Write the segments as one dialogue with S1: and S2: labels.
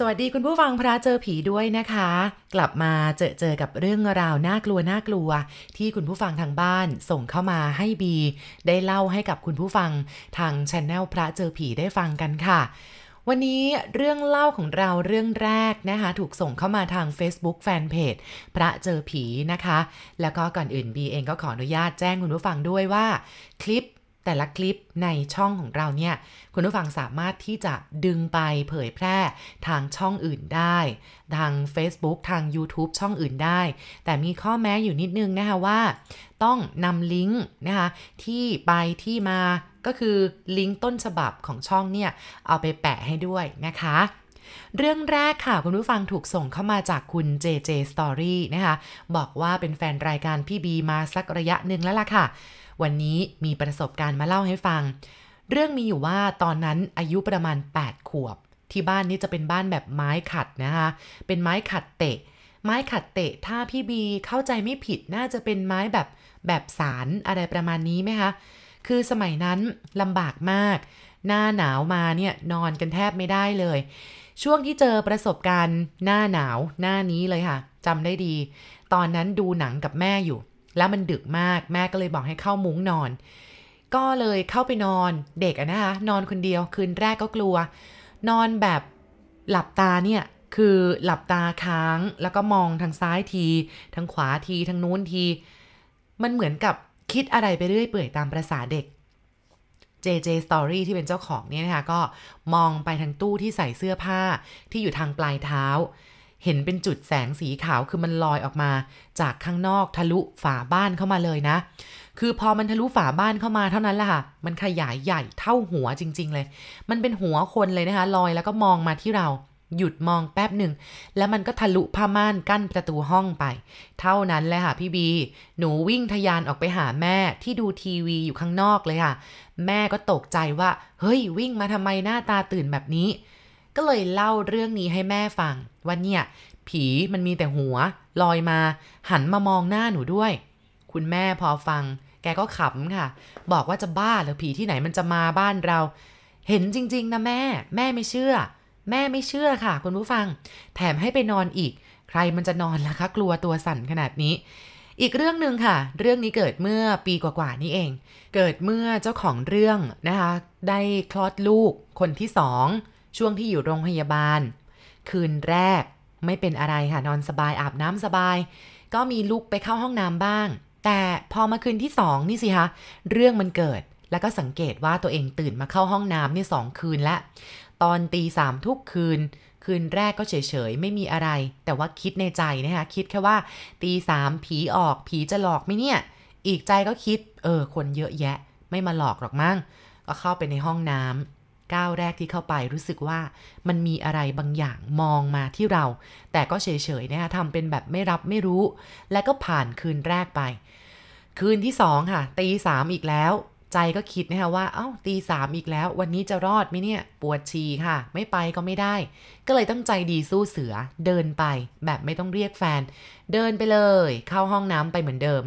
S1: สวัสดีคุณผู้ฟังพระเจอผีด้วยนะคะ กลับมาเจอเจอกับเรื่องราวน่ากลัวน่ากลัว ที่คุณผู้ฟังทางบ้านส่งเข้ามาให้บี ได้เล่าให้กับคุณผู้ฟังทางช anel พระเจอผีได้ฟังกันค่ะ วันนี้เรื่องเล่าของเราเรื่องแรกนะคะ ถูกส่งเข้ามาทาง Facebook Fanpage พระเจอผีนะคะ แล้วก็ก่อนอื่นบีเองก็ขออนุญาตแจ้งคุณผู้ฟังด้วยว่า คลิป แต่ละคลิปในช่องของเราเนี่ย คุณผู้ฟังสามารถที่จะดึงไปเผยแพร่ทางช่องอื่นได้ ทาง Facebook ทาง YouTube ช่องอื่นได้ แต่มีข้อแม้อยู่นิดนึงนะคะว่า ต้องนำลิงก์นะคะที่ไปที่มาก็คือลิงก์ต้นฉบับของช่องเนี่ย เอาไปแปะให้ด้วยนะคะ เรื่องแรกค่ะ คุณผู้ฟังถูกส่งเข้ามาจากคุณ JJ Story นะคะ บอกว่าเป็นแฟนรายการพี่บีมาสักระยะหนึ่งแล้วล่ะค่ะ วันนี้มีประสบการณ์มาเล่าให้ฟัง เรื่องมีอยู่ว่าตอนนั้นอายุประมาณ 8 ขวบ ที่บ้านนี้จะเป็นบ้านแบบไม้ขัดนะคะ เป็นไม้ขัดเตะ ไม้ขัดเตะ ถ้าพี่บีเข้าใจไม่ผิดน่าจะเป็นไม้แบบแบบสารอะไรประมาณนี้ไหมคะ คือสมัยนั้นลำบากมาก หน้าหนาวมาเนี่ยนอนกันแทบไม่ได้เลย ช่วงที่เจอประสบการณ์หน้าหนาวหน้านี้เลยค่ะจำได้ดี ตอนนั้นดูหนังกับแม่อยู่ แล้วมันดึกมากแม่ก็เลยบอกให้เข้ามุ้งนอน ก็เลยเข้าไปนอนเด็กอะนะคะนอนคนเดียวคืนแรกก็กลัว นอนแบบหลับตาเนี่ยคือหลับตาค้างแล้วก็มองทางซ้ายทีทางขวาทีทางนู้นที มันเหมือนกับคิดอะไรไปเรื่อยเปื่อยตามประษาเด็ก JJ Story ที่เป็นเจ้าของเนี่ยนะคะก็มองไปทางตู้ที่ใส่เสื้อผ้าที่อยู่ทางปลายเท้า เห็นเป็นจุดแสงสีขาวคือมันลอยออกมา จากข้างนอกทะลุฝาบ้านเข้ามาเลยนะ คือพอมันทะลุฝาบ้านเข้ามาเท่านั้นแหละค่ะ มันขยายใหญ่เท่าหัวจริง ๆ เลย มันเป็นหัวคนเลยนะคะลอยแล้วก็มองมาที่เรา หยุดมองแป๊บหนึ่ง แล้วมันก็ทะลุผ้าม่านกั้นประตูห้องไป เท่านั้นเลยค่ะพี่บี หนูวิ่งทะยานออกไปหาแม่ที่ดูทีวีอยู่ข้างนอกเลยค่ะ แม่ก็ตกใจว่า เฮ้ย วิ่งมาทำไมหน้าตาตื่นแบบนี้ ก็เลยเล่าเรื่องนี้ให้แม่ฟังว่าเนี่ย ผีมันมีแต่หัว ลอยมา หันมามองหน้าหนูด้วย คุณแม่พอฟัง แกก็ขำค่ะ บอกว่าจะบ้าเหรือผีที่ไหนมันจะมาบ้านเรา เห็นจริง ๆนะแม่ แม่ไม่เชื่อ แม่ไม่เชื่อค่ะ คุณผู้ฟัง แถมให้ไปนอนอีก ใครมันจะนอนล่ะคะ กลัวตัวสั่นขนาดนี้ อีกเรื่องหนึ่งค่ะ เรื่องนี้เกิดเมื่อปีกว่าๆนี้เอง เกิดเมื่อเจ้าของเรื่องนะคะ ได้คลอดลูกคนที่สองช่วงที่อยู่โรงพยาบาล คืนแรกไม่เป็นอะไรค่ะ นอนสบายอาบน้ำสบาย ก็มีลุกไปเข้าห้องน้ำบ้าง แต่พอมาคืนที่สองนี่สิคะเรื่องมันเกิดแล้วก็สังเกตว่าตัวเองตื่นมาเข้าห้องน้ำนี่สองคืนแล้ว ตอนตีสามทุกคืน คืนแรกก็เฉยๆ ไม่มีอะไร แต่ว่าคิดในใจนะคะ คิดแค่ว่า ตีสามผีออกผีจะหลอกไหมเนี่ย อีกใจก็คิด เออ คนเยอะแยะ ไม่มาหลอกหรอกมั้ง ก็เข้าไปในห้องน้ำก้าวแรกที่เข้าไปรู้สึกว่ามันมีอะไรบางอย่างมองมาที่เรา แต่ก็เฉยๆนะคะทำเป็นแบบไม่รับไม่รู้ และก็ผ่านคืนแรกไป คืนที่สองค่ะตีสามอีกแล้ว ใจก็คิดนะคะว่า เอา้าตีสามอีกแล้ว วันนี้จะรอดไหมเนี่ย ปวดฉี่ค่ะ ไม่ไปก็ไม่ได้ ก็เลยต้องใจดีสู้เสือ เดินไป แบบไม่ต้องเรียกแฟน เดินไปเลย เข้าห้องน้ำไปเหมือนเดิม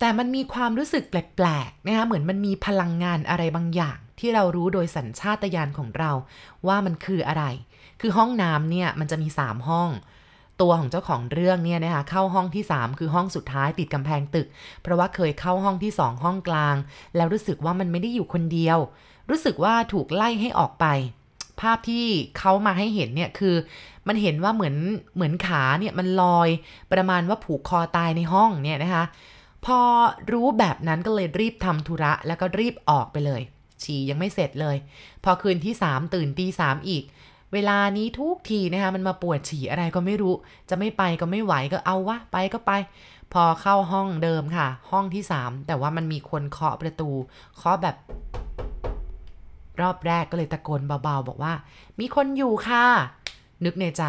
S1: แต่มันมีความรู้สึกแปลกๆนะคะเหมือนมันมีพลังงานอะไรบางอย่าง ที่เรารู้โดยสัญชาตญาณของเรา ว่ามันคืออะไร คือห้องน้ำเนี่ยมันจะมี 3 ห้อง ตัวของเจ้าของเรื่องเนี่ยนะคะเข้าห้องที่ 3 คือห้องสุดท้ายติดกำแพงตึก เพราะว่าเคยเข้าห้องที่ 2 ห้องกลาง แล้วรู้สึกว่ามันไม่ได้อยู่คนเดียว รู้สึกว่าถูกไล่ให้ออกไป ภาพที่เขามาให้เห็นเนี่ยคือ มันเห็นว่าเหมือนเหมือนขาเนี่ยมันลอย ประมาณว่าผูกคอตายในห้องเนี่ยนะคะพอรู้แบบนั้นก็เลยรีบทำธุระแล้วก็รีบออกไปเลยฉี่ยังไม่เสร็จเลย พอคืนที่ 3 ตื่นตีสามอีก เวลานี้ทุกทีนะคะมันมาปวดฉี่อะไรก็ไม่รู้ จะไม่ไปก็ไม่ไหวก็เอาวะไปก็ไป พอเข้าห้องเดิมค่ะ ห้องที่ 3 แต่ว่ามันมีคนเคาะประตูเคาะแบบรอบแรกก็เลยตะโกนเบาๆ บอกว่า มีคนอยู่ค่ะ นึกในใจ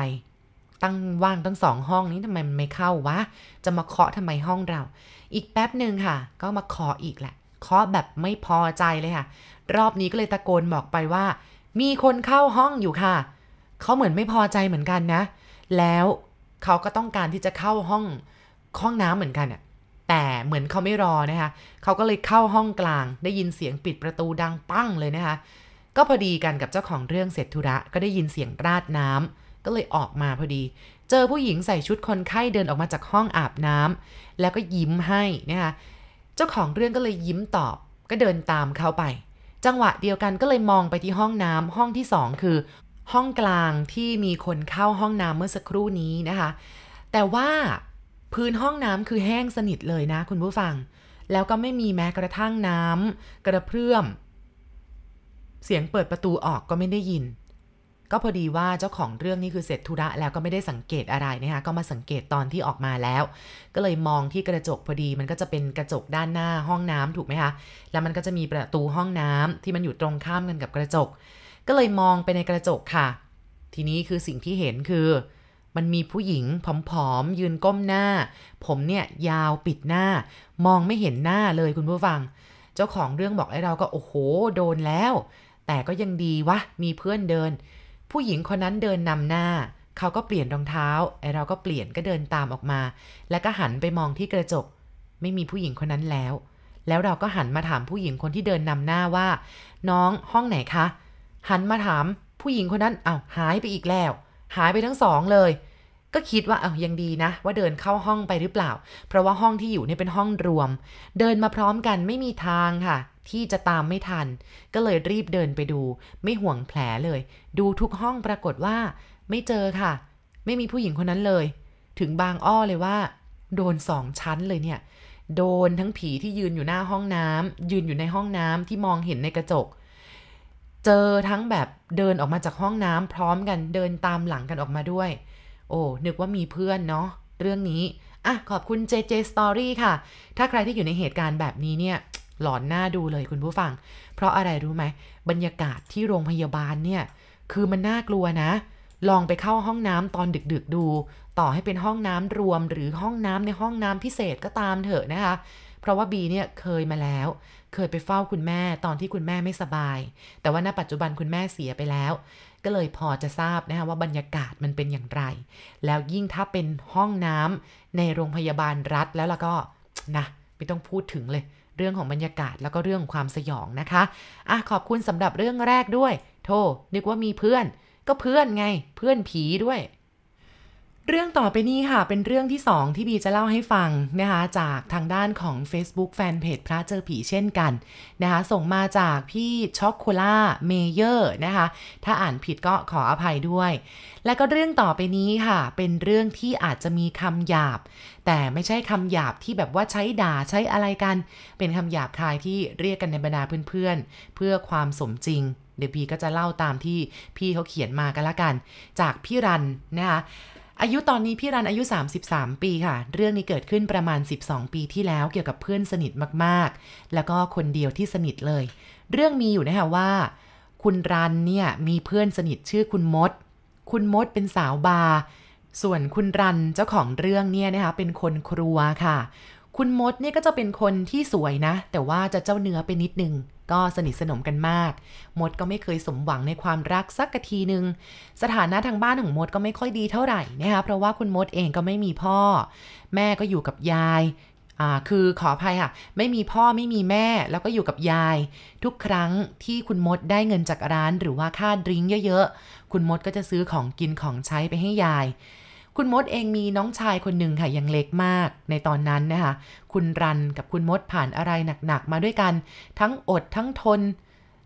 S1: ตั้งว่างตั้งสองห้องนี้ทำไมมันไม่เข้าวะ จะมาเคาะทำไมห้องเรา อีกแป๊บหนึ่งค่ะ ก็มาเคาะอีกแหละเคาะแบบไม่พอใจเลยค่ะ รอบนี้ก็เลยตะโกนบอกไปว่า มีคนเข้าห้องอยู่ค่ะ เขาเหมือนไม่พอใจเหมือนกันนะ แล้วเขาก็ต้องการที่จะเข้าห้องห้องน้ำเหมือนกันอะแต่เหมือนเขาไม่รอนะคะ เขาก็เลยเข้าห้องกลาง ได้ยินเสียงปิดประตูดังปั้งเลยนะคะ ก็พอดีกันกับเจ้าของเรื่องเสร็จธุระ ก็ได้ยินเสียงราดน้ก็เลยออกมาพอดี เจอผู้หญิงใส่ชุดคนไข้เดินออกมาจากห้องอาบน้ำแล้วก็ยิ้มให้นะคะ เจ้าของเรื่องก็เลยยิ้มตอบ ก็เดินตามเขาไป จังหวะเดียวกันก็เลยมองไปที่ห้องน้ำห้องที่สองคือ ห้องกลางที่มีคนเข้าห้องน้ำเมื่อสักครู่นี้นะคะ แต่ว่าพื้นห้องน้ำคือแห้งสนิทเลยนะคุณผู้ฟัง แล้วก็ไม่มีแม้กระทั่งน้ำกระเพื่อม เสียงเปิดประตูออกก็ไม่ได้ยิน ก็พอดีว่าเจ้าของเรื่องนี่คือเสร็จธุระแล้วก็ไม่ได้สังเกตอะไรนะคะก็มาสังเกตตอนที่ออกมาแล้ว ก็เลยมองที่กระจกพอดีมันก็จะเป็นกระจกด้านหน้าห้องน้ำถูกไหมคะแล้วมันก็จะมีประตูห้องน้ำที่มันอยู่ตรงข้ามกันกับกระจก ก็เลยมองไปในกระจกค่ะ ทีนี้คือสิ่งที่เห็นคือ มันมีผู้หญิงผอมๆยืนก้มหน้า ผมเนี่ยยาวปิดหน้า มองไม่เห็นหน้าเลยคุณผู้ฟัง เจ้าของเรื่องบอกไอ้เราก็โอ้โห โดนแล้ว แต่ก็ยังดีวะมีเพื่อนเดิน ผู้หญิงคนนั้นเดินนำหน้า เขาก็เปลี่ยนรองเท้าไอเราก็เปลี่ยนก็เดินตามออกมา แล้วก็หันไปมองที่กระจก ไม่มีผู้หญิงคนนั้นแล้ว แล้วเราก็หันมาถามผู้หญิงคนที่เดินนำหน้าว่า น้องห้องไหนคะ หันมาถามผู้หญิงคนนั้นอ้าวหายไปอีกแล้ว หายไปทั้งสองเลย ก็คิดว่าเอายังดีนะ ว่าเดินเข้าห้องไปหรือเปล่า เพราะว่าห้องที่อยู่เนี่ยเป็นห้องรวม เดินมาพร้อมกันไม่มีทางค่ะ ที่จะตามไม่ทัน ก็เลยรีบเดินไปดู ไม่ห่วงแผลเลย ดูทุกห้องปรากฏว่า ไม่เจอค่ะ ไม่มีผู้หญิงคนนั้นเลย ถึงบางอ้อเลยว่า โดนสองชั้นเลยเนี่ย โดนทั้งผีที่ยืนอยู่หน้าห้องน้ำยืนอยู่ในห้องน้ำที่มองเห็นในกระจก เจอทั้งแบบเดินออกมาจากห้องน้ำพร้อมกันเดินตามหลังกันออกมาด้วย โอ้นึกว่ามีเพื่อนเนาะเรื่องนี้อะขอบคุณ JJ Story ค่ะ ถ้าใครที่อยู่ในเหตุการณ์แบบนี้เนี่ย หลอนหน้าดูเลยคุณผู้ฟัง เพราะอะไรรู้ไหม บรรยากาศที่โรงพยาบาลเนี่ย คือมันน่ากลัวนะ ลองไปเข้าห้องน้ำตอนดึกๆดู ต่อให้เป็นห้องน้ำรวมหรือห้องน้ำในห้องน้ำพิเศษก็ตามเถอะนะคะ เพราะว่าบีเนี่ยเคยมาแล้ว เคยไปเฝ้าคุณแม่ตอนที่คุณแม่ไม่สบาย แต่ว่าณปัจจุบันคุณแม่เสียไปแล้ว ก็เลยพอจะทราบนะคะว่าบรรยากาศมันเป็นอย่างไร แล้วยิ่งถ้าเป็นห้องน้ำในโรงพยาบาลรัฐแล้วล่ะก็นะไม่ต้องพูดถึงเลย เรื่องของบรรยากาศแล้วก็เรื่องของความสยองนะคะอะขอบคุณสำหรับเรื่องแรกด้วย โถนึกว่ามีเพื่อน ก็เพื่อนไง เพื่อนผีด้วย เรื่องต่อไปนี้ค่ะ เป็นเรื่องที่ 2 ที่บีจะเล่าให้ฟังนะคะจากทางด้านของ Facebook fanpage พระเจอผีเช่นกันนะคะส่งมาจากพี่ช็อกโคล่าเมเยอร์นะคะถ้าอ่านผิดก็ขออภัยด้วย และก็เรื่องต่อไปนี้ค่ะ เป็นเรื่องที่อาจจะมีคำหยาบ แต่ไม่ใช่คำหยาบที่แบบว่าใช้ด่าใช้อะไรกัน เป็นคำหยาบคายที่เรียกกันในบรรดาเพื่อนๆ เพื่อความสมจริงเดี๋ยวพี่ก็จะเล่าตามที่พี่เขาเขียนมากันละกัน จากพี่รันนะคะ อายุตอนนี้พี่รันอายุ 33 ปีค่ะ เรื่องนี้เกิดขึ้นประมาณ 12 ปีที่แล้วเกี่ยวกับเพื่อนสนิทมากๆ แล้วก็คนเดียวที่สนิทเลย เรื่องมีอยู่นะคะว่า คุณรันเนี่ยมีเพื่อนสนิทชื่อคุณมด คุณมดเป็นสาวบาร์ส่วนคุณรันเจ้าของเรื่องเนี่ยนะคะเป็นคนครัวค่ะ คุณมดเนี่ยก็จะเป็นคนที่สวยนะ แต่ว่าจะเจ้าเนื้อไปนิดนึง ก็สนิทสนมกันมาก มดก็ไม่เคยสมหวังในความรักสักกะทีหนึ่งสถานะทางบ้านของมดก็ไม่ค่อยดีเท่าไหร่นะคะเพราะว่าคุณมดเองก็ไม่มีพ่อ แม่ก็อยู่กับยายคือขออภัยค่ะ ไม่มีพ่อไม่มีแม่แล้วก็อยู่กับยาย ทุกครั้งที่คุณมดได้เงินจากร้าน หรือว่าค่าดริ้งเยอะๆ คุณมดก็จะซื้อของกินของใช้ไปให้ยาย คุณมดเองมีน้องชายคนหนึ่งค่ะยังเล็กมากในตอนนั้นนะคะคุณรันกับคุณมดผ่านอะไรหนักๆมาด้วยกัน ทั้งอดทั้งทน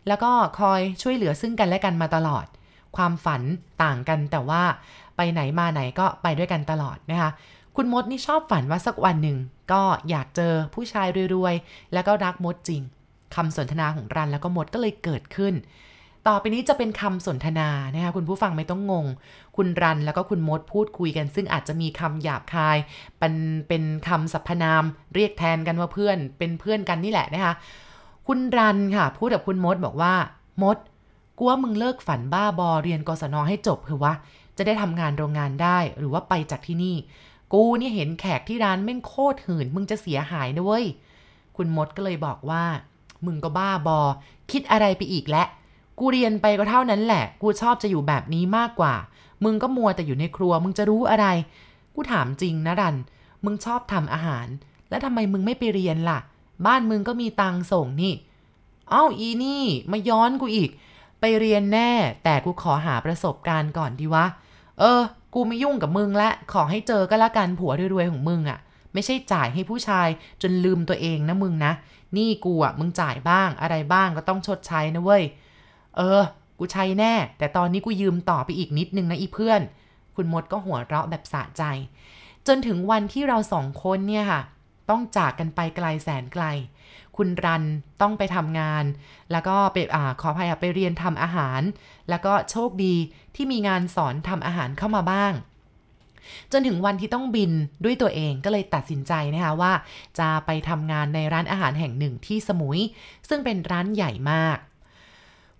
S1: แล้วก็คอยช่วยเหลือซึ่งกันและกันมาตลอด ความฝันต่างกันแต่ว่าไปไหนมาไหนก็ไปด้วยกันตลอดนะคะคุณมดนี่ชอบฝันว่าสักวันหนึ่ง ก็อยากเจอผู้ชายรวยๆ แล้วก็รักมดจริงคำสนทนาของรันแล้วก็มดก็เลยเกิดขึ้น ต่อไปนี้จะเป็นคำสนทนานะคะคุณผู้ฟังไม่ต้องงง คุณรันแล้วก็คุณมดพูดคุยกัน ซึ่งอาจจะมีคำหยาบคาย เป็นเป็นคำสรรพนาม เรียกแทนกันว่าเพื่อน เป็นเพื่อนกันนี่แหละนะคะ คุณรันค่ะ พูดกับคุณมดบอกว่ามดกูว่ามึงเลิกฝันบ้าบอเรียนกศนให้จบคือวะจะได้ทำงานโรงงานได้หรือว่าไปจากที่นี่ กูเนี่ยเห็นแขกที่ร้านแม่งโคตรหืนมึงจะเสียหายนะเว้ยคุณมดก็เลยบอกว่า มึงก็บ้าบอ คิดอะไรไปอีกแล้ว กูเรียนไปก็เท่านั้นแหละ กูชอบจะอยู่แบบนี้มากกว่า มึงก็มัวแต่อยู่ในครัว มึงจะรู้อะไร กูถามจริงนะรัน มึงชอบทำอาหาร แล้วทำไมมึงไม่ไปเรียนล่ะ บ้านมึงก็มีตังส่งนี่ เอ้าอีนี่ มาย้อนกูอีก ไปเรียนแน่ แต่กูขอหาประสบการณ์ก่อนดีวะ เออ กูไม่ยุ่งกับมึงละขอให้เจอก็แล้วกันผัวรวยๆของมึงอะ่ะไม่ใช่จ่ายให้ผู้ชายจนลืมตัวเองนะมึงนะ นี่กูอะ่ะมึงจ่ายบ้างอะไรบ้างก็ต้องชดใช้นะเว้ย เออ กูใช้แน่ แต่ตอนนี้กูยืมต่อไปอีกนิดนึงนะอีเพื่อน คุณมดก็หัวเราะแบบสะใจ จนถึงวันที่เราสองคนเนี่ยค่ะ ต้องจากกันไปไกลแสนไกล คุณรันต้องไปทำงาน แล้วก็ไปอ่าขออภัยไปเรียนทำอาหาร แล้วก็โชคดีที่มีงานสอนทำอาหารเข้ามาบ้างจนถึงวันที่ต้องบินด้วยตัวเองก็เลยตัดสินใจนะคะว่า จะไปทำงานในร้านอาหารแห่งหนึ่งที่สมุย ซึ่งเป็นร้านใหญ่มาก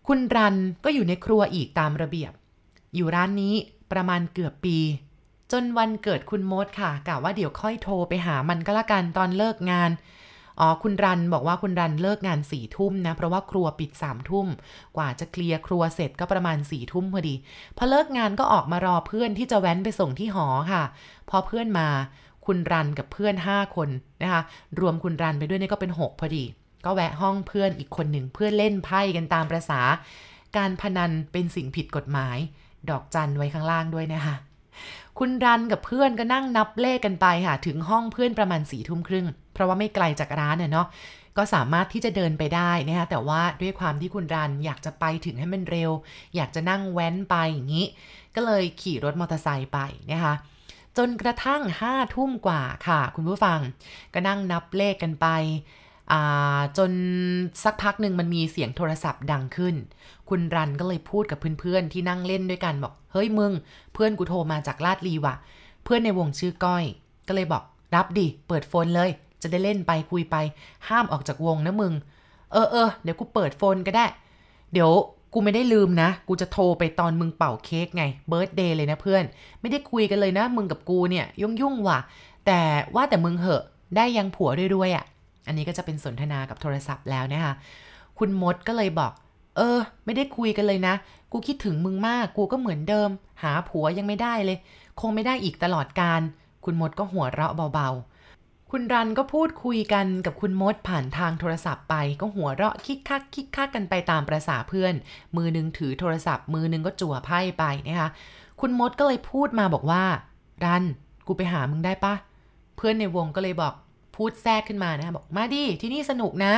S1: คุณรันก็อยู่ในครัวอีกตามระเบียบ อยู่ร้านนี้ประมาณเกือบปี จนวันเกิดคุณมดค่ะกะว่าเดี๋ยวค่อยโทรไปหามันก็แล้วกันตอนเลิกงานอ๋อคุณรันบอกว่าคุณรันเลิกงานสี่ทุ่มนะ เพราะว่าครัวปิดสามทุ่ม กว่าจะเคลียร์ครัวเสร็จก็ประมาณสี่ทุ่มพอดี พอเลิกงานก็ออกมารอเพื่อนที่จะแว้นไปส่งที่หอค่ะ พอเพื่อนมาคุณรันกับเพื่อนห้าคนนะคะ รวมคุณรันไปด้วยนี่ก็เป็นหกพอดี ก็แวะห้องเพื่อนอีกคนหนึ่งเพื่อเล่นไพ่กันตามประษา การพนันเป็นสิ่งผิดกฎหมาย ดอกจันไว้ข้างล่างด้วยนะคะคุณรันกับเพื่อนก็นั่งนับเลขกันไปค่ะ ถึงห้องเพื่อนประมาณสี่ทุ่มครึ่ง เพราะว่าไม่ไกลจากร้านเนาะก็สามารถที่จะเดินไปได้นะคะแต่ว่าด้วยความที่คุณรันอยากจะไปถึงให้มันเร็ว อยากจะนั่งแว้นไปอย่างนี้ ก็เลยขี่รถมอเตอร์ไซค์ไปนะคะจนกระทั่งห้าทุ่มกว่าค่ะ คุณผู้ฟัง ก็นั่งนับเลขกันไป จนสักพักหนึ่งมันมีเสียงโทรศัพท์ดังขึ้น คุณรันก็เลยพูดกับเพื่อนๆที่นั่งเล่นด้วยกันบอก เฮ้ยมึง เพื่อนกูโทรมาจากลาดลีว่ะ เพื่อนในวงชื่อก้อย ก็เลยบอกรับดิ เปิดโฟนเลย จะได้เล่นไปคุยไป ห้ามออกจากวงนะมึง เออเออเดี๋ยวกูเปิดโฟนก็ได้ เดี๋ยวกูไม่ได้ลืมนะ กูจะโทรไปตอนมึงเป่าเค้กไง เบิร์ตเดย์เลยนะเพื่อน ไม่ได้คุยกันเลยนะ มึงกับกูเนี่ยยุ่งยุ่งว่ะ แต่ว่าแต่มึงเหอะ ได้ยังผัวด้วยๆอะ่ะ อันนี้ก็จะเป็นสนทนากับโทรศัพท์แล้วนะคะคุณมดก็เลยบอก เออ ไม่ได้คุยกันเลยนะ กูคิดถึงมึงมาก กูก็เหมือนเดิม หาผัวยังไม่ได้เลย คงไม่ได้อีกตลอดการ คุณมดก็หัวเราะเบาๆ คุณรันก็พูดคุยกันกับคุณมดผ่านทางโทรศัพท์ไป ก็หัวเราะคิกคักคิกคักกันไปตามประษาเพื่อน มือนึงถือโทรศัพท์ มือนึงก็จั่วไพ่ไปนะคะคุณมดก็เลยพูดมาบอกว่า รัน กูไปหามึงได้ปะเพื่อนในวงก็เลยบอก พูดแทรกขึ้นมานะบอกมาดิที่นี่สนุกนะ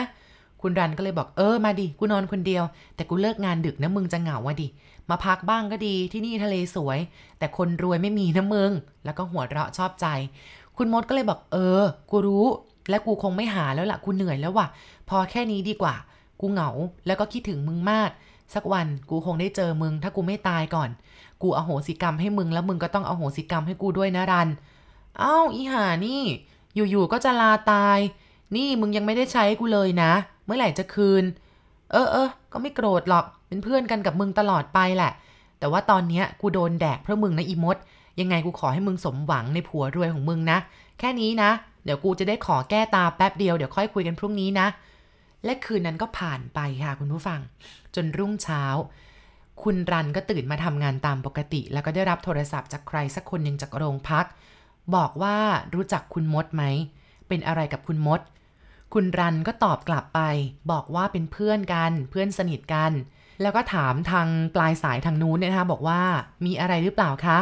S1: คุณรันก็เลยบอกเออมาดิกูนอนคนเดียว แต่กูเลิกงานดึกนะมึงจะเหงาวะดิ มาพักบ้างก็ดีที่นี่ทะเลสวย แต่คนรวยไม่มีนะมึง แล้วก็หัวเราะชอบใจ คุณมดก็เลยบอกเออ กูรู้ และกูคงไม่หาแล้วละ่ะกูเหนื่อยแล้วว่ะ พอแค่นี้ดีกว่า กูเหงาแล้วก็คิดถึงมึงมากสักวันกูคงได้เจอมึง ถ้ากูไม่ตายก่อน กูอโหสิกรรมให้มึงแล้วมึงก็ต้องอโหสิกรรมให้กูด้วยนะรัน เอ้าอีหานี่ อยู่ๆก็จะลาตาย นี่มึงยังไม่ได้ใช้กูเลยนะ เมื่อไหร่จะคืน เออเออก็ไม่โกรธหรอก เป็นเพื่อนกันกับมึงตลอดไปแหละ แต่ว่าตอนเนี้ยกูโดนแดกเพราะมึงนะอีมด ยังไงกูขอให้มึงสมหวังในผัวรวยของมึงนะ แค่นี้นะ เดี๋ยวกูจะได้ขอแก้ตาแป๊บเดียว เดี๋ยวค่อยคุยกันพรุ่งนี้นะ และคืนนั้นก็ผ่านไปค่ะคุณผู้ฟัง จนรุ่งเช้าคุณรันก็ตื่นมาทำงานตามปกติ แล้วก็ได้รับโทรศัพท์จากใครสักคนหนึ่งจากโรงพัก บอกว่ารู้จักคุณมดไหม เป็นอะไรกับคุณมด คุณรันก็ตอบกลับไป บอกว่าเป็นเพื่อนกันเพื่อนสนิทกัน แล้วก็ถามทางปลายสายทางนู้นเนี่ยนะคะบอกว่ามีอะไรหรือเปล่าคะ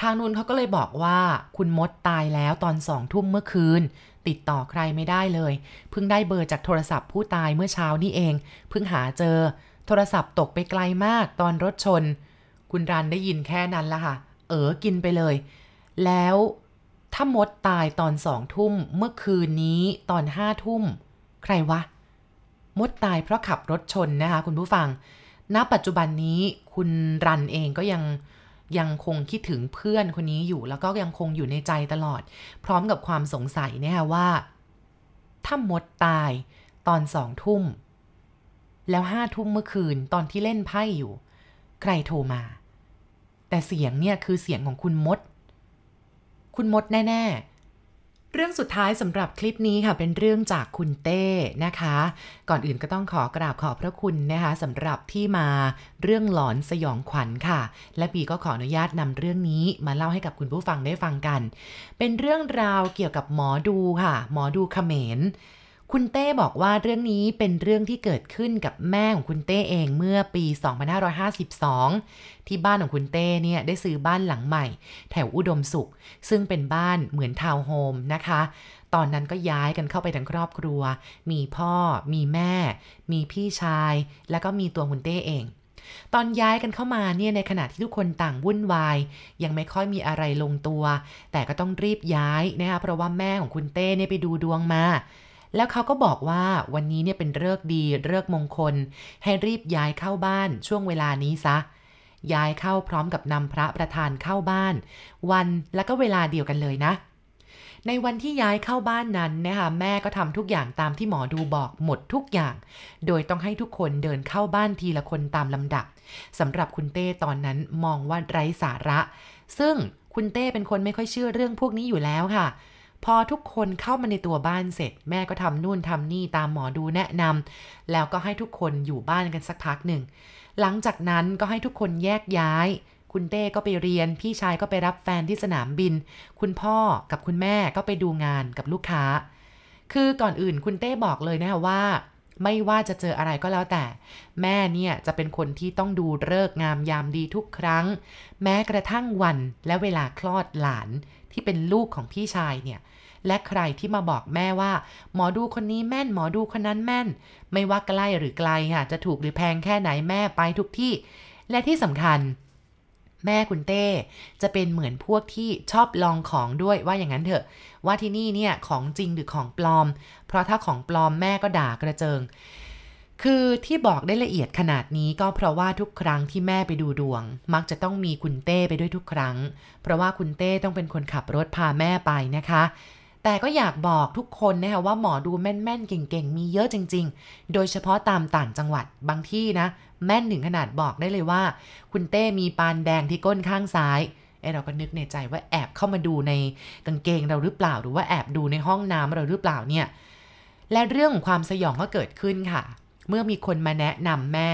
S1: ทางนู้นเขาก็เลยบอกว่าคุณมดตายแล้วตอนสองทุ่มเมื่อคืน ติดต่อใครไม่ได้เลย เพิ่งได้เบอร์จากโทรศัพท์ผู้ตายเมื่อเช้านี่เอง เพิ่งหาเจอ โทรศัพท์ตกไปไกลมากตอนรถชน คุณรันได้ยินแค่นั้นละค่ะ เออกินไปเลย แล้วถ้ามดตายตอนสองทุ่มเมื่อคืนนี้ตอนห้าทุ่ม ใครวะ มดตายเพราะขับรถชนนะคะคุณผู้ฟัง ณ ปัจจุบันนี้คุณรันเองก็ยังยังคงคิดถึงเพื่อนคนนี้อยู่แล้วก็ยังคงอยู่ในใจตลอด พร้อมกับความสงสัยนะคะว่าถ้ามดตายตอนสองทุ่ม แล้วห้าทุ่มเมื่อคืนตอนที่เล่นไพ่อยู่ ใครโทรมา แต่เสียงเนี่ยคือเสียงของคุณมด คุณมดแน่ๆ เรื่องสุดท้ายสำหรับคลิปนี้ค่ะ เป็นเรื่องจากคุณเต้นะคะ ก่อนอื่นก็ต้องขอกราบขอบพระคุณนะคะสำหรับที่มาเรื่องหลอนสยองขวัญค่ะ และปีก็ขออนุญาตนำเรื่องนี้มาเล่าให้กับคุณผู้ฟังได้ฟังกัน เป็นเรื่องราวเกี่ยวกับหมอดูค่ะ หมอดูเขมร คุณเต้บอกว่าเรื่องนี้เป็นเรื่องที่เกิดขึ้นกับแม่ของคุณเต้เองเมื่อปี 2552 ที่บ้านของคุณเต้เนี่ยได้ซื้อบ้านหลังใหม่ แถวอุดมสุข ซึ่งเป็นบ้านเหมือนทาวน์โฮมนะคะ ตอนนั้นก็ย้ายกันเข้าไปทั้งครอบครัว มีพ่อ มีแม่ มีพี่ชาย แล้วก็มีตัวคุณเต้เองตอนย้ายกันเข้ามาเนี่ยในขณะที่ทุกคนต่างวุ่นวาย ยังไม่ค่อยมีอะไรลงตัว แต่ก็ต้องรีบย้ายนะคะเพราะว่าแม่ของคุณเต้เนี่ยไปดูดวงมา แล้วเขาก็บอกว่าวันนี้เนี่ยเป็นเลิกดีเลิกมงคล ให้รีบย้ายเข้าบ้านช่วงเวลานี้ซะ ย้ายเข้าพร้อมกับนำพระประธานเข้าบ้าน วันและก็เวลาเดียวกันเลยนะ ในวันที่ย้ายเข้าบ้านนั้นนะคะแม่ก็ทำทุกอย่างตามที่หมอดูบอกหมดทุกอย่าง โดยต้องให้ทุกคนเดินเข้าบ้านทีละคนตามลำดับสำหรับคุณเต้ตอนนั้นมองว่าไร้สาระ ซึ่งคุณเต้เป็นคนไม่ค่อยเชื่อเรื่องพวกนี้อยู่แล้วค่ะ พอทุกคนเข้ามาในตัวบ้านเสร็จ แม่ก็ทำนู่นทำนี่ตามหมอดูแนะนำแล้วก็ให้ทุกคนอยู่บ้านกันสักพักหนึ่ง หลังจากนั้นก็ให้ทุกคนแยกย้าย คุณเต้ก็ไปเรียน พี่ชายก็ไปรับแฟนที่สนามบิน คุณพ่อกับคุณแม่ก็ไปดูงานกับลูกค้า คือก่อนอื่นคุณเต้บอกเลยนะคะว่าไม่ว่าจะเจออะไรก็แล้วแต่ แม่เนี่ยจะเป็นคนที่ต้องดูเลิกงามยามดีทุกครั้ง แม้กระทั่งวันและเวลาคลอดหลาน ที่เป็นลูกของพี่ชายเนี่ย และใครที่มาบอกแม่ว่า หมอดูคนนี้แม่นหมอดูคนนั้นแม่น ไม่ว่าใกล้หรือไกลค่ะจะถูกหรือแพงแค่ไหนแม่ไปทุกที่ และที่สำคัญ แม่คุณเต้จะเป็นเหมือนพวกที่ชอบลองของด้วยว่าอย่างนั้นเถอะ ว่าที่นี่เนี่ยของจริงหรือของปลอม เพราะถ้าของปลอมแม่ก็ด่ากระเจิง คือที่บอกได้ละเอียดขนาดนี้ก็เพราะว่าทุกครั้งที่แม่ไปดูดวง มักจะต้องมีคุณเต้ไปด้วยทุกครั้ง เพราะว่าคุณเต้ต้องเป็นคนขับรถพาแม่ไปนะคะ แต่ก็อยากบอกทุกคนนะคะว่าหมอดูแม่นๆเก่งๆ มีเยอะจริง ๆ โดยเฉพาะตามต่างจังหวัดบางที่นะ แม่นถึงขนาดบอกได้เลยว่า คุณเต้มีปานแดงที่ก้นข้างซ้ายไอเราก็นึกในใจว่าแอบเข้ามาดูในกางเกงเราหรือเปล่า หรือว่าแอบดูในห้องน้ำเราหรือเปล่าเนี่ยและเรื่องของความสยองก็เกิดขึ้นค่ะ เมื่อมีคนมาแนะนำแม่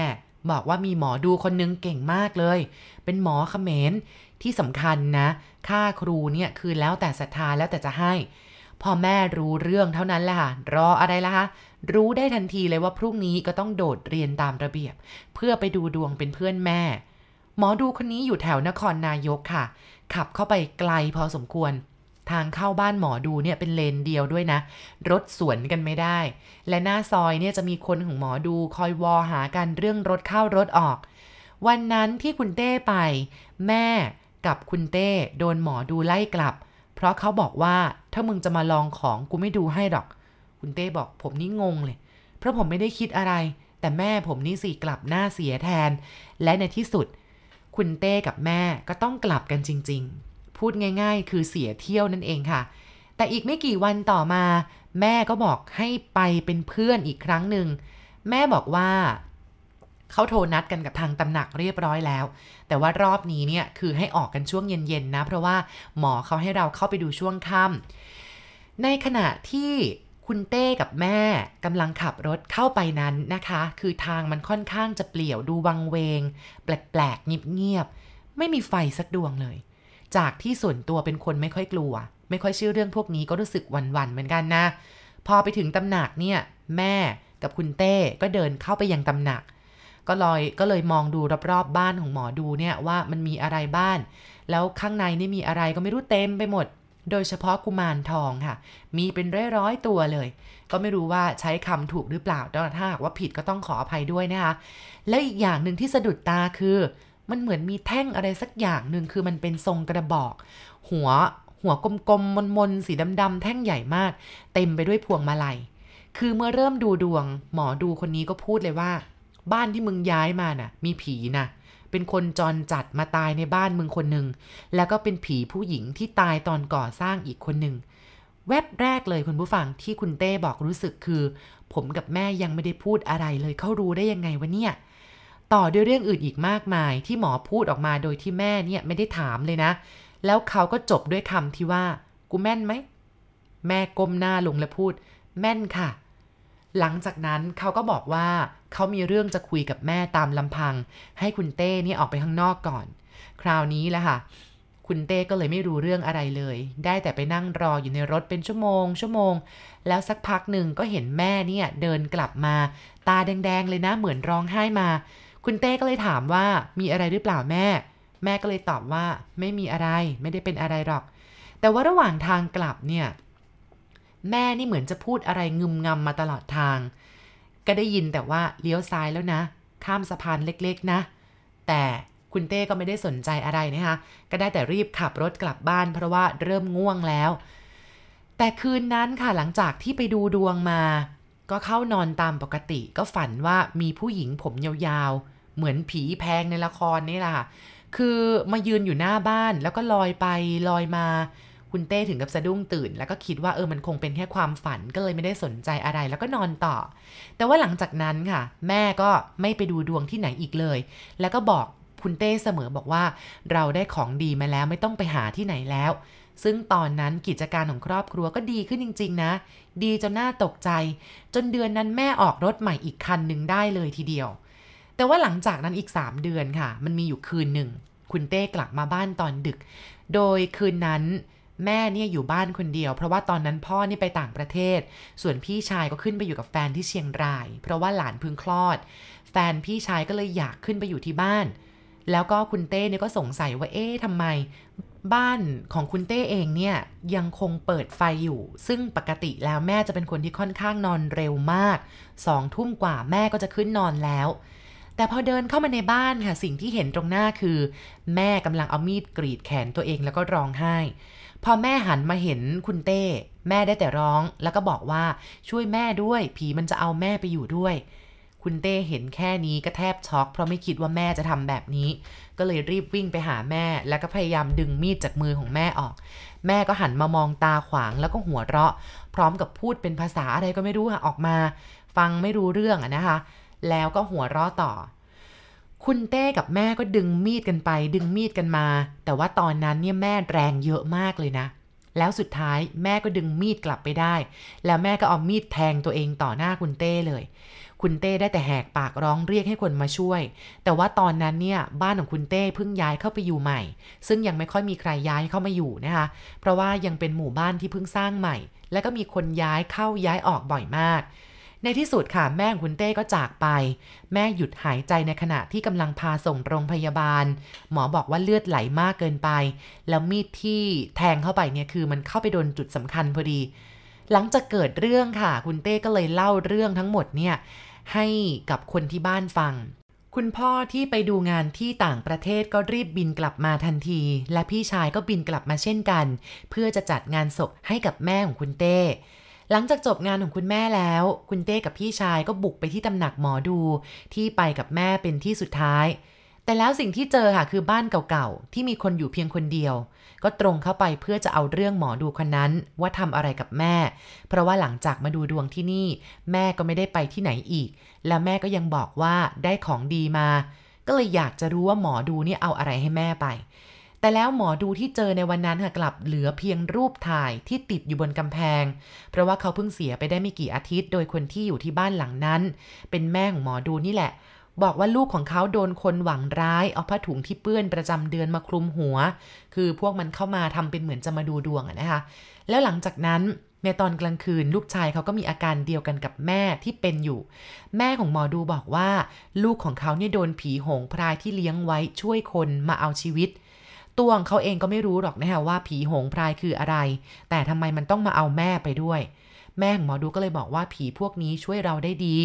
S1: บอกว่ามีหมอดูคนนึงเก่งมากเลย เป็นหมอเขมรที่สำคัญนะ ค่าครูเนี่ยคือแล้วแต่ศรัทธาแล้วแต่จะให้ พอแม่รู้เรื่องเท่านั้นแหละค่ะ รออะไรล่ะคะรู้ได้ทันทีเลยว่าพรุ่งนี้ก็ต้องโดดเรียนตามระเบียบ เพื่อไปดูดวงเป็นเพื่อนแม่ หมอดูคนนี้อยู่แถวนครนายกค่ะ ขับเข้าไปไกลพอสมควร ทางเข้าบ้านหมอดูเนี่ยเป็นเลนเดียวด้วยนะ รถสวนกันไม่ได้ และหน้าซอยเนี่ยจะมีคนของหมอดูคอยวอหากันเรื่องรถเข้ารถออก วันนั้นที่คุณเต้ไป แม่กับคุณเต้โดนหมอดูไล่กลับ เพราะเขาบอกว่าถ้ามึงจะมาลองของกูไม่ดูให้หรอก คุณเต้บอกผมนี่งงเลย เพราะผมไม่ได้คิดอะไร แต่แม่ผมนี่สิกลับหน้าเสียแทน และในที่สุด คุณเต้กับแม่ก็ต้องกลับกันจริง ๆ พูดง่าย ๆ คือเสียเที่ยวนั่นเองค่ะ แต่อีกไม่กี่วันต่อมา แม่ก็บอกให้ไปเป็นเพื่อนอีกครั้งหนึ่ง แม่บอกว่าเขาโทรนัดกันกับทางตำหนักเรียบร้อยแล้ว แต่ว่ารอบนี้เนี่ยคือให้ออกกันช่วงเย็นๆนะ เพราะว่าหมอเขาให้เราเข้าไปดูช่วงค่ำในขณะที่คุณเต้กับแม่กำลังขับรถเข้าไปนั้นนะคะ คือทางมันค่อนข้างจะเปลี่ยวดูวังเวง แปลกๆเงียบๆไม่มีไฟสักดวงเลย จากที่ส่วนตัวเป็นคนไม่ค่อยกลัว ไม่ค่อยเชื่อเรื่องพวกนี้ก็รู้สึกหวั่นๆเหมือนกันนะ พอไปถึงตำหนักเนี่ย แม่กับคุณเต้ก็เดินเข้าไปยังตำหนัก ก็ลอยก็เลยมองดูรอบๆบ้านของหมอดูเนี่ยว่ามันมีอะไรบ้าน แล้วข้างในนี่มีอะไรก็ไม่รู้เต็มไปหมด โดยเฉพาะกุมารทองค่ะ มีเป็นร้อยๆตัวเลย ก็ไม่รู้ว่าใช้คำถูกหรือเปล่าถ้าหากว่าผิดก็ต้องขออภัยด้วยนะคะ และอีกอย่างหนึ่งที่สะดุดตาคือ มันเหมือนมีแท่งอะไรสักอย่างหนึ่งคือมันเป็นทรงกระบอก หัวหัวกลมๆมนๆสีดำๆแท่งใหญ่มาก เต็มไปด้วยพวงมาลัย คือเมื่อเริ่มดูดวง หมอดูคนนี้ก็พูดเลยว่า บ้านที่มึงย้ายมาน่ะ มีผีนะเป็นคนจรจัดมาตายในบ้านมึงคนหนึ่งแล้วก็เป็นผีผู้หญิงที่ตายตอนก่อสร้างอีกคนหนึ่งแวบแรกเลยคุณผู้ฟังที่คุณเต้บอกรู้สึกคือ ผมกับแม่ยังไม่ได้พูดอะไรเลยเขารู้ได้ยังไงวะเนี่ย ต่อด้วยเรื่องอื่นอีกมากมายที่หมอพูดออกมาโดยที่แม่เนี่ยไม่ได้ถามเลยนะ แล้วเขาก็จบด้วยคำที่ว่า กูแม่นไหม แม่ก้มหน้าลงและพูด แม่นค่ะ หลังจากนั้นเขาก็บอกว่าเขามีเรื่องจะคุยกับแม่ตามลำพัง ให้คุณเต้นี่ออกไปข้างนอกก่อน คราวนี้แหละค่ะ คุณเต้ก็เลยไม่รู้เรื่องอะไรเลย ได้แต่ไปนั่งรออยู่ในรถเป็นชั่วโมง ชั่วโมง แล้วสักพักหนึ่งก็เห็นแม่เนี่ยเดินกลับมา ตาแดงๆเลยนะเหมือนร้องไห้มา คุณเต้ก็เลยถามว่ามีอะไรหรือเปล่าแม่ แม่ก็เลยตอบว่าไม่มีอะไรไม่ได้เป็นอะไรหรอก แต่ว่าระหว่างทางกลับเนี่ย แม่นี่เหมือนจะพูดอะไรงึมงำมาตลอดทาง ก็ได้ยินแต่ว่าเลี้ยวซ้ายแล้วนะ ข้ามสะพานเล็กๆนะ แต่คุณเต้ก็ไม่ได้สนใจอะไรนะคะ ก็ได้แต่รีบขับรถกลับบ้านเพราะว่าเริ่มง่วงแล้ว แต่คืนนั้นค่ะหลังจากที่ไปดูดวงมา ก็เข้านอนตามปกติ ก็ฝันว่ามีผู้หญิงผมยาว เหมือนผีแพงในละครนี่แหละคือมายืนอยู่หน้าบ้านแล้วก็ลอยไปลอยมา คุณเต้ถึงกับสะดุ้งตื่น แล้วก็คิดว่าเออมันคงเป็นแค่ความฝันก็เลยไม่ได้สนใจอะไรแล้วก็นอนต่อ แต่ว่าหลังจากนั้นค่ะ แม่ก็ไม่ไปดูดวงที่ไหนอีกเลย แล้วก็บอกคุณเต้เสมอบอกว่าเราได้ของดีมาแล้วไม่ต้องไปหาที่ไหนแล้ว ซึ่งตอนนั้นกิจการของครอบครัวก็ดีขึ้นจริง ๆ นะ ดีจนน่าตกใจ จนเดือนนั้นแม่ออกรถใหม่อีกคันหนึ่งได้เลยทีเดียว แต่ว่าหลังจากนั้นอีก 3 เดือนค่ะ มันมีอยู่คืนหนึ่ง คุณเต้กลับมาบ้านตอนดึก โดยคืนนั้นแม่เนี่ยอยู่บ้านคนเดียว เพราะว่าตอนนั้นพ่อนี่ไปต่างประเทศ ส่วนพี่ชายก็ขึ้นไปอยู่กับแฟนที่เชียงราย เพราะว่าหลานเพิ่งคลอด แฟนพี่ชายก็เลยอยากขึ้นไปอยู่ที่บ้าน แล้วก็คุณเต้เนี่ยก็สงสัยว่าเอ๊ะทำไม บ้านของคุณเต้เองเนี่ยยังคงเปิดไฟอยู่ ซึ่งปกติแล้วแม่จะเป็นคนที่ค่อนข้างนอนเร็วมากสองทุ่มกว่าแม่ก็จะขึ้นนอนแล้ว แต่พอเดินเข้ามาในบ้านค่ะสิ่งที่เห็นตรงหน้าคือ แม่กำลังเอามีดกรีดแขนตัวเองแล้วก็ร้องไห้ พอแม่หันมาเห็นคุณเต้ แม่ได้แต่ร้อง แล้วก็บอกว่าช่วยแม่ด้วย ผีมันจะเอาแม่ไปอยู่ด้วย คุณเต้เห็นแค่นี้ก็แทบช็อก เพราะไม่คิดว่าแม่จะทำแบบนี้ ก็เลยรีบวิ่งไปหาแม่ แล้วก็พยายามดึงมีดจากมือของแม่ออก แม่ก็หันมามองตาขวางแล้วก็หัวเราะ พร้อมกับพูดเป็นภาษาอะไรก็ไม่รู้ออกมา ฟังไม่รู้เรื่องนะคะ แล้วก็หัวเราะต่อ คุณเต้กับแม่ก็ดึงมีดกันไป ดึงมีดกันมา แต่ว่าตอนนั้นเนี่ยแม่แรงเยอะมากเลยนะ แล้วสุดท้ายแม่ก็ดึงมีดกลับไปได้ แล้วแม่ก็เอามีดแทงตัวเองต่อหน้าคุณเต้เลย คุณเต้ได้แต่แหกปากร้องเรียกให้คนมาช่วย แต่ว่าตอนนั้นเนี่ยบ้านของคุณเต้เพิ่งย้ายเข้าไปอยู่ใหม่ ซึ่งยังไม่ค่อยมีใครย้ายเข้ามาอยู่นะคะ เพราะว่ายังเป็นหมู่บ้านที่เพิ่งสร้างใหม่ แล้วก็มีคนย้ายเข้าย้ายออกบ่อยมาก ในที่สุดค่ะแม่ของคุณเต้ก็จากไป แม่หยุดหายใจในขณะที่กำลังพาส่งโรงพยาบาล หมอบอกว่าเลือดไหลมากเกินไป แล้วมีดที่แทงเข้าไปเนี่ยคือมันเข้าไปโดนจุดสำคัญพอดี หลังจากเกิดเรื่องค่ะ คุณเต้ก็เลยเล่าเรื่องทั้งหมดเนี่ยให้กับคนที่บ้านฟัง คุณพ่อที่ไปดูงานที่ต่างประเทศก็รีบบินกลับมาทันที และพี่ชายก็บินกลับมาเช่นกัน เพื่อจะจัดงานศพให้กับแม่ของคุณเต้ หลังจากจบงานของคุณแม่แล้ว คุณเต้กับพี่ชายก็บุกไปที่ตำหนักหมอดู ที่ไปกับแม่เป็นที่สุดท้าย แต่แล้วสิ่งที่เจอค่ะคือบ้านเก่าๆ ที่มีคนอยู่เพียงคนเดียว ก็ตรงเข้าไปเพื่อจะเอาเรื่องหมอดูคนนั้นว่าทำอะไรกับแม่ เพราะว่าหลังจากมาดูดวงที่นี่ แม่ก็ไม่ได้ไปที่ไหนอีก และแม่ก็ยังบอกว่าได้ของดีมา ก็เลยอยากจะรู้ว่าหมอดูนี่เอาอะไรให้แม่ไป แต่แล้วหมอดูที่เจอในวันนั้นค่ะกลับเหลือเพียงรูปถ่ายที่ติดอยู่บนกำแพง เพราะว่าเขาเพิ่งเสียไปได้ไม่กี่อาทิตย์ โดยคนที่อยู่ที่บ้านหลังนั้น เป็นแม่ของหมอดูนี่แหละ บอกว่าลูกของเขาโดนคนหวังร้ายเอาผ้าถุงที่เปื้อนประจำเดือนมาคลุมหัว คือพวกมันเข้ามาทำเป็นเหมือนจะมาดูดวงนะคะ แล้วหลังจากนั้นในตอนกลางคืนลูกชายเขาก็มีอาการเดียวกันกับแม่ที่เป็นอยู่ แม่ของหมอดูบอกว่า ลูกของเขาเนี่ยโดนผีหงพรายที่เลี้ยงไว้ช่วยคนมาเอาชีวิต ตัวของเขาเองก็ไม่รู้หรอกนะคะว่าผีหงพรายคืออะไร แต่ทำไมมันต้องมาเอาแม่ไปด้วย แม่ของหมอดูก็เลยบอกว่าผีพวกนี้ช่วยเราได้ดี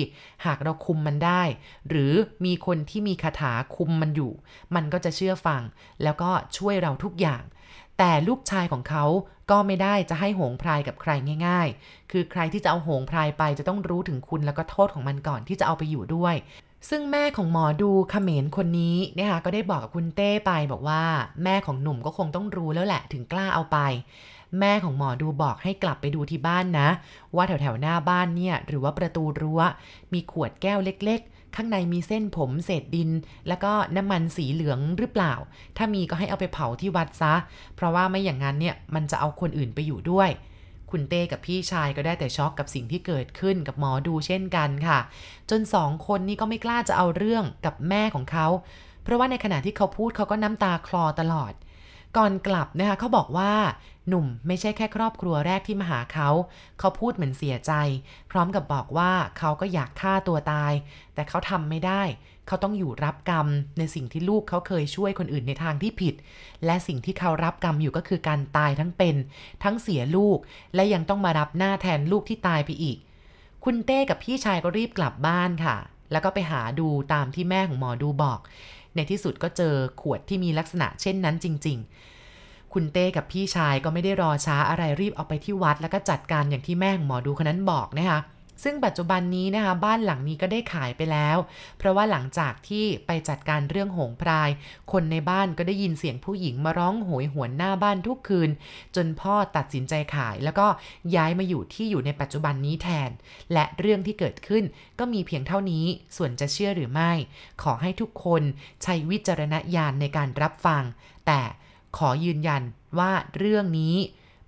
S1: หากเราคุมมันได้ หรือมีคนที่มีคาถาคุมมันอยู่ มันก็จะเชื่อฟัง แล้วก็ช่วยเราทุกอย่าง แต่ลูกชายของเขาก็ไม่ได้จะให้หงพรายกับใครง่าย ๆ คือใครที่จะเอาหงพรายไปจะต้องรู้ถึงคุณแล้วก็โทษของมันก่อนที่จะเอาไปอยู่ด้วย ซึ่งแม่ของหมอดูเขมรคนนี้นะคะก็ได้บอกกับคุณเต้ไปบอกว่า แม่ของหนุ่มก็คงต้องรู้แล้วแหละถึงกล้าเอาไป แม่ของหมอดูบอกให้กลับไปดูที่บ้านนะ ว่าแถวแถวหน้าบ้านเนี่ยหรือว่าประตูรั้ว มีขวดแก้วเล็กๆ ข้างในมีเส้นผมเศษดิน แล้วก็น้ำมันสีเหลืองหรือเปล่า ถ้ามีก็ให้เอาไปเผาที่วัดซะ เพราะว่าไม่อย่างนั้นเนี่ยมันจะเอาคนอื่นไปอยู่ด้วย คุณเต้กับพี่ชายก็ได้แต่ช็อกกับสิ่งที่เกิดขึ้นกับหมอดูเช่นกันค่ะ จนสองคนนี้ก็ไม่กล้าจะเอาเรื่องกับแม่ของเขา เพราะว่าในขณะที่เขาพูดเขาก็น้ำตาคลอตลอด ก่อนกลับนะคะเขาบอกว่าหนุ่มไม่ใช่แค่ครอบครัวแรกที่มาหาเขา เขาพูดเหมือนเสียใจ พร้อมกับบอกว่าเขาก็อยากฆ่าตัวตาย แต่เขาทำไม่ได้ เขาต้องอยู่รับกรรมในสิ่งที่ลูกเขาเคยช่วยคนอื่นในทางที่ผิด และสิ่งที่เขารับกรรมอยู่ก็คือการตายทั้งเป็น ทั้งเสียลูก และยังต้องมารับหน้าแทนลูกที่ตายไปอีก คุณเต้กับพี่ชายก็รีบกลับบ้านค่ะ แล้วก็ไปหาดูตามที่แม่ของหมอดูบอก ในที่สุดก็เจอขวดที่มีลักษณะเช่นนั้นจริง ๆ คุณเต้กับพี่ชายก็ไม่ได้รอช้าอะไรรีบเอาไปที่วัดแล้วก็จัดการอย่างที่แม่ของหมอดูคนนั้นบอกนะคะ ซึ่งปัจจุบันนี้นะคะบ้านหลังนี้ก็ได้ขายไปแล้ว เพราะว่าหลังจากที่ไปจัดการเรื่องหงพราย คนในบ้านก็ได้ยินเสียงผู้หญิงมาร้องโหยหวนหน้าบ้านทุกคืน จนพ่อตัดสินใจขาย แล้วก็ย้ายมาอยู่ที่อยู่ในปัจจุบันนี้แทน และเรื่องที่เกิดขึ้นก็มีเพียงเท่านี้ส่วนจะเชื่อหรือไม่ ขอให้ทุกคนใช้วิจารณญาณในการรับฟัง แต่ขอยืนยันว่าเรื่องนี้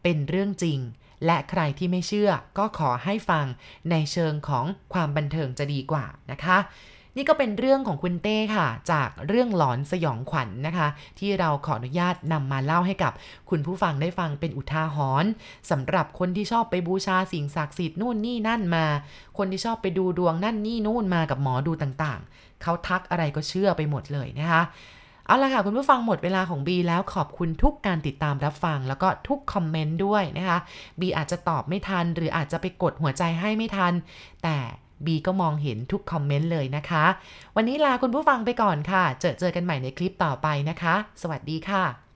S1: เป็นเรื่องจริง และใครที่ไม่เชื่อก็ขอให้ฟังในเชิงของความบันเทิงจะดีกว่านะคะ นี่ก็เป็นเรื่องของคุณเต้ค่ะ จากเรื่องหลอนสยองขวัญนนะคะ ที่เราขออนุญาตนำมาเล่าให้กับ คุณผู้ฟังได้ฟังเป็นอุทาหรณ์สำหรับคนที่ชอบไปบูชาสิ่งศักดิ์สิทธิ์นู่นนี่นั่นมา คนที่ชอบไปดูดวงนั่นนี่นู่นมากับหมอดูต่างๆเขาทักอะไรก็เชื่อไปหมดเลยนะคะ เอาละค่ะคุณผู้ฟังหมดเวลาของบีแล้วขอบคุณทุกการติดตามรับฟัง แล้วก็ทุกคอมเมนต์ด้วยนะคะบีอาจจะตอบไม่ทัน หรืออาจจะไปกดหัวใจให้ไม่ทัน แต่บีก็มองเห็นทุกคอมเมนต์เลยนะคะ วันนี้ลาคุณผู้ฟังไปก่อนค่ะ เจอเจอกันใหม่ในคลิปต่อไปนะคะ สวัสดีค่ะ